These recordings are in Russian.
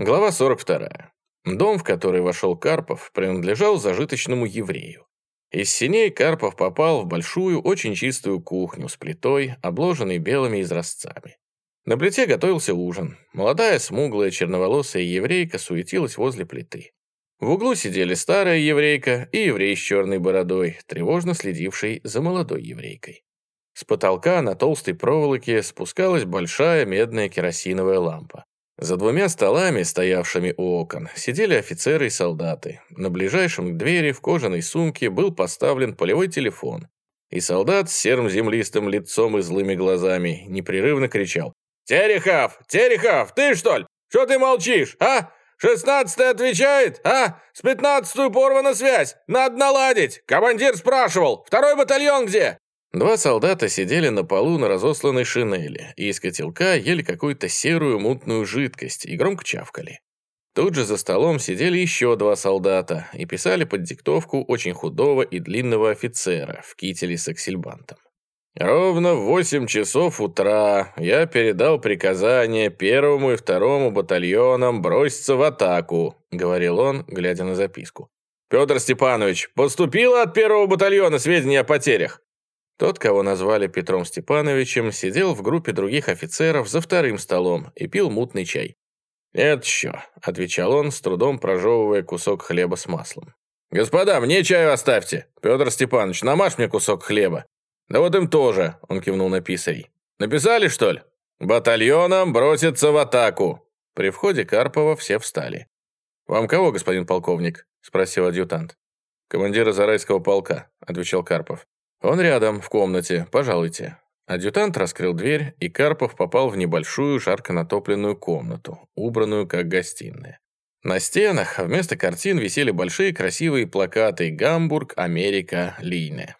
Глава 42. Дом, в который вошел Карпов, принадлежал зажиточному еврею. Из синей Карпов попал в большую, очень чистую кухню с плитой, обложенной белыми изразцами. На плите готовился ужин. Молодая, смуглая, черноволосая еврейка суетилась возле плиты. В углу сидели старая еврейка и еврей с черной бородой, тревожно следивший за молодой еврейкой. С потолка на толстой проволоке спускалась большая медная керосиновая лампа. За двумя столами, стоявшими у окон, сидели офицеры и солдаты. На ближайшем к двери в кожаной сумке был поставлен полевой телефон. И солдат с серым землистым лицом и злыми глазами непрерывно кричал. «Терехов! Терехов! Ты, что ли? Что ты молчишь, а? Шестнадцатый отвечает, а? С пятнадцатую порвана связь! Надо наладить! Командир спрашивал! Второй батальон где?» Два солдата сидели на полу на разосланной шинели и из котелка ели какую-то серую мутную жидкость и громко чавкали. Тут же за столом сидели еще два солдата и писали под диктовку очень худого и длинного офицера в кителе с аксельбантом. «Ровно в восемь часов утра я передал приказание первому и второму батальонам броситься в атаку», — говорил он, глядя на записку. «Петр Степанович, поступило от первого батальона сведения о потерях?» Тот, кого назвали Петром Степановичем, сидел в группе других офицеров за вторым столом и пил мутный чай. «Это еще», — отвечал он, с трудом прожевывая кусок хлеба с маслом. «Господа, мне чаю оставьте. Петр Степанович, намажь мне кусок хлеба». «Да вот им тоже», — он кивнул на писарей. «Написали, что ли?» «Батальоном броситься в атаку». При входе Карпова все встали. «Вам кого, господин полковник?» — спросил адъютант. «Командира Зарайского полка», — отвечал Карпов. «Он рядом, в комнате. Пожалуйте». Адъютант раскрыл дверь, и Карпов попал в небольшую, жарко натопленную комнату, убранную как гостиная. На стенах вместо картин висели большие красивые плакаты «Гамбург, Америка, Лине».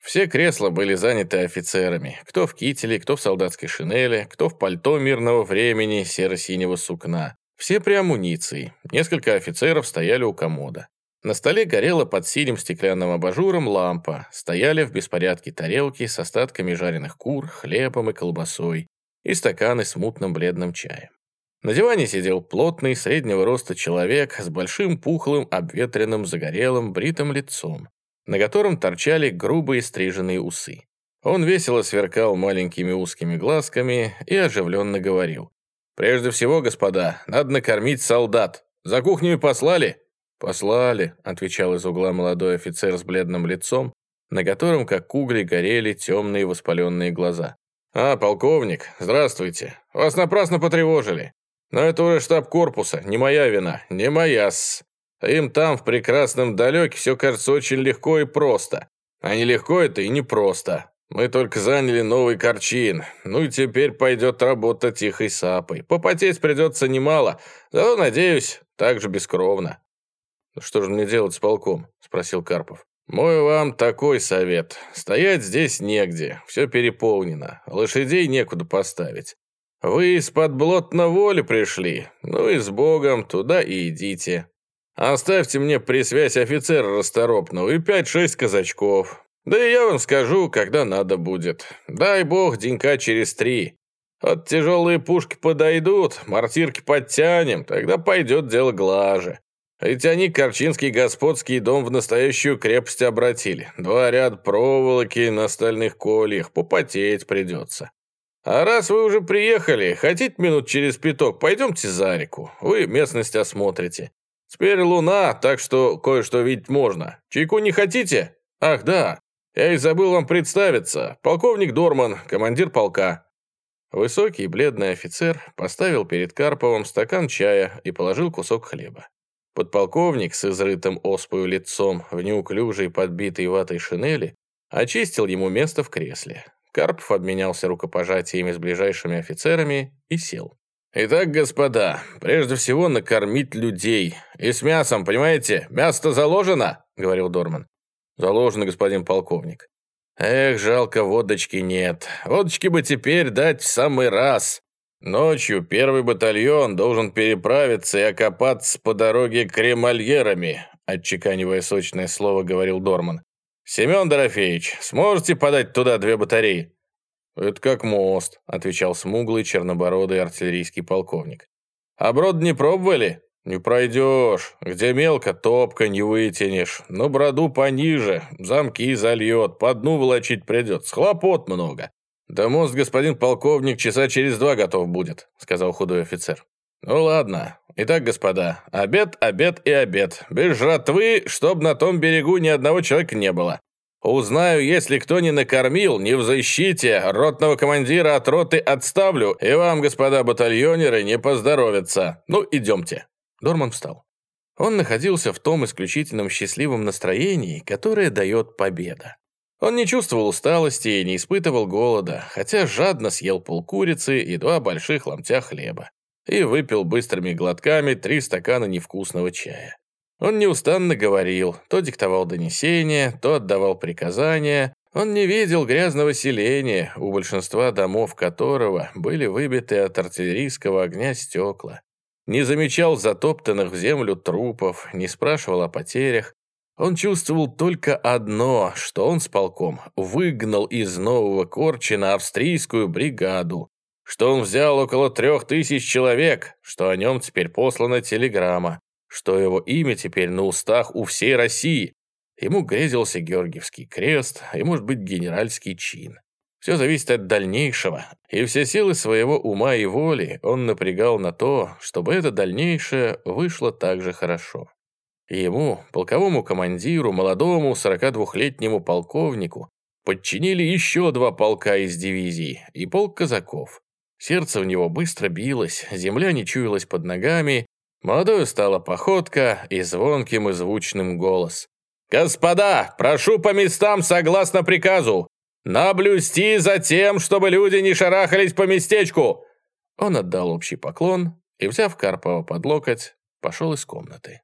Все кресла были заняты офицерами, кто в кителе, кто в солдатской шинели, кто в пальто мирного времени серо-синего сукна. Все при амуниции, несколько офицеров стояли у комода. На столе горела под синим стеклянным абажуром лампа, стояли в беспорядке тарелки с остатками жареных кур, хлебом и колбасой и стаканы с мутным бледным чаем. На диване сидел плотный, среднего роста человек с большим пухлым, обветренным, загорелым, бритым лицом, на котором торчали грубые стриженные усы. Он весело сверкал маленькими узкими глазками и оживленно говорил. «Прежде всего, господа, надо накормить солдат. За кухню послали?» «Послали», — отвечал из угла молодой офицер с бледным лицом, на котором, как угли, горели темные воспаленные глаза. «А, полковник, здравствуйте. Вас напрасно потревожили. Но это уже штаб корпуса, не моя вина, не моя-с. Им там, в прекрасном далеке, все кажется очень легко и просто. А не легко это и не просто. Мы только заняли новый корчин. Ну и теперь пойдет работа тихой сапой. Попотеть придется немало, зато, надеюсь, так же бескровно. «Ну что же мне делать с полком?» – спросил Карпов. «Мой вам такой совет. Стоять здесь негде, все переполнено, лошадей некуда поставить. Вы из-под блотна воли пришли, ну и с Богом туда и идите. Оставьте мне присвязь офицера расторопного и пять-шесть казачков. Да и я вам скажу, когда надо будет. Дай Бог денька через три. Вот тяжелые пушки подойдут, мортирки подтянем, тогда пойдет дело глаже. Ведь они Корчинский господский дом в настоящую крепость обратили. Два ряда проволоки на стальных кольях, попотеть придется. А раз вы уже приехали, хотите минут через пяток, пойдемте за реку. Вы местность осмотрите. Теперь луна, так что кое-что видеть можно. Чайку не хотите? Ах, да. Я и забыл вам представиться. Полковник Дорман, командир полка. Высокий бледный офицер поставил перед Карповым стакан чая и положил кусок хлеба. Подполковник с изрытым оспою лицом в неуклюжей подбитой ватой шинели очистил ему место в кресле. Карпов обменялся рукопожатиями с ближайшими офицерами и сел. «Итак, господа, прежде всего накормить людей. И с мясом, понимаете? Мясо-то заложено?» — говорил Дорман. «Заложено, господин полковник». «Эх, жалко, водочки нет. Водочки бы теперь дать в самый раз. Ночью первый батальон должен переправиться и окопаться по дороге кремальерами, отчеканивая сочное слово, говорил Дорман. «Семен Дорофеевич, сможете подать туда две батареи?» «Это как мост», — отвечал смуглый чернобородый артиллерийский полковник. А брод не пробовали? Не пройдешь. Где мелко, топка не вытянешь. Но броду пониже, замки зальет, по дну волочить придет. Схлопот много. Да мост, господин полковник, часа через два готов будет, сказал худой офицер. Ну ладно. Итак, господа, обед, обед и обед. Без жратвы, чтоб на том берегу ни одного человека не было. Узнаю, если кто не накормил, не в защите, ротного командира от роты отставлю, и вам, господа батальонеры, не поздоровится. Ну, идемте». Дорман встал. Он находился в том исключительном счастливом настроении, которое дает победа. Он не чувствовал усталости и не испытывал голода, хотя жадно съел полкурицы и два больших ломтя хлеба и выпил быстрыми глотками три стакана невкусного чая. Он неустанно говорил, то диктовал донесения, то отдавал приказания. Он не видел грязного селения, у большинства домов которого были выбиты от артиллерийского огня стекла. Не замечал затоптанных в землю трупов, не спрашивал о потерях. Он чувствовал только одно, что он с полком выгнал из Нового Корчина австрийскую бригаду, что он взял около трех тысяч человек, что о нем теперь послана телеграмма, что его имя теперь на устах у всей России. Ему грезился Георгиевский крест и, может быть, генеральский чин. Все зависит от дальнейшего, и все силы своего ума и воли он напрягал на то, чтобы это дальнейшее вышло так же хорошо. Ему, полковому командиру, молодому 42-летнему полковнику, подчинили еще два полка из дивизии и полк казаков. Сердце у него быстро билось, земля не чуялась под ногами, молодою стала походка и звонким и звучным голос. «Господа, прошу по местам согласно приказу! Наблюсти за тем, чтобы люди не шарахались по местечку!» Он отдал общий поклон и, взяв Карпова под локоть, пошел из комнаты.